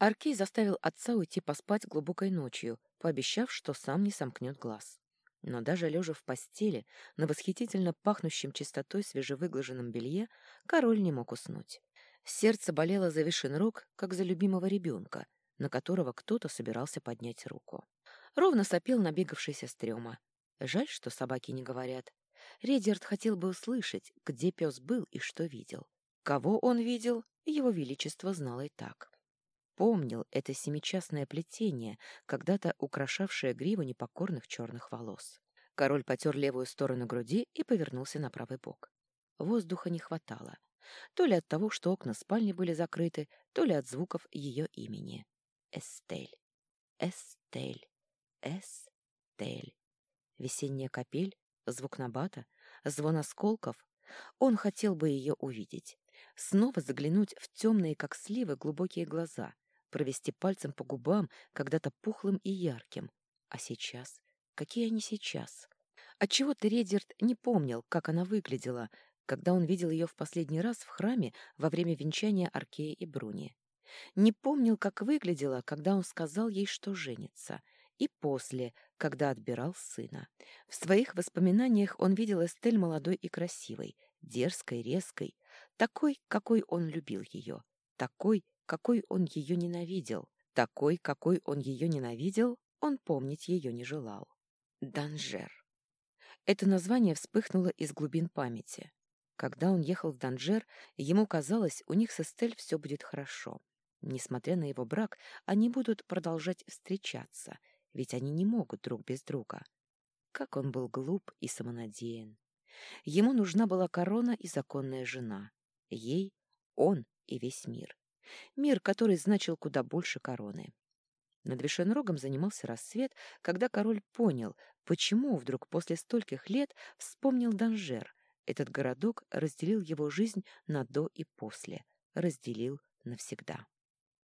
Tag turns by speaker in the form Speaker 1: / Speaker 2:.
Speaker 1: Аркей заставил отца уйти поспать глубокой ночью, пообещав, что сам не сомкнет глаз. Но даже лежа в постели, на восхитительно пахнущем чистотой свежевыглаженном белье, король не мог уснуть. Сердце болело за Вишенрог, как за любимого ребенка, на которого кто-то собирался поднять руку. Ровно сопел набегавшийся стрёма. Жаль, что собаки не говорят. Редерт хотел бы услышать, где пес был и что видел. Кого он видел, его величество знало и так. Помнил это семичастное плетение, когда-то украшавшее гриву непокорных черных волос. Король потер левую сторону груди и повернулся на правый бок. Воздуха не хватало. То ли от того, что окна спальни были закрыты, то ли от звуков ее имени. Эстель. Эстель. Эстель. Весенняя капель, звук набата, звон осколков. Он хотел бы ее увидеть. Снова заглянуть в темные, как сливы, глубокие глаза, провести пальцем по губам, когда-то пухлым и ярким. А сейчас? Какие они сейчас? Отчего-то Редерт не помнил, как она выглядела, когда он видел ее в последний раз в храме во время венчания Аркея и Бруни. Не помнил, как выглядела, когда он сказал ей, что женится — и после, когда отбирал сына. В своих воспоминаниях он видел Эстель молодой и красивой, дерзкой, резкой, такой, какой он любил ее, такой, какой он ее ненавидел, такой, какой он ее ненавидел, он помнить ее не желал. Данжер. Это название вспыхнуло из глубин памяти. Когда он ехал в Данжер, ему казалось, у них с Эстель все будет хорошо. Несмотря на его брак, они будут продолжать встречаться, ведь они не могут друг без друга. Как он был глуп и самонадеян. Ему нужна была корона и законная жена. Ей — он и весь мир. Мир, который значил куда больше короны. Над Вишенрогом занимался рассвет, когда король понял, почему вдруг после стольких лет вспомнил Данжер. Этот городок разделил его жизнь на до и после, разделил навсегда.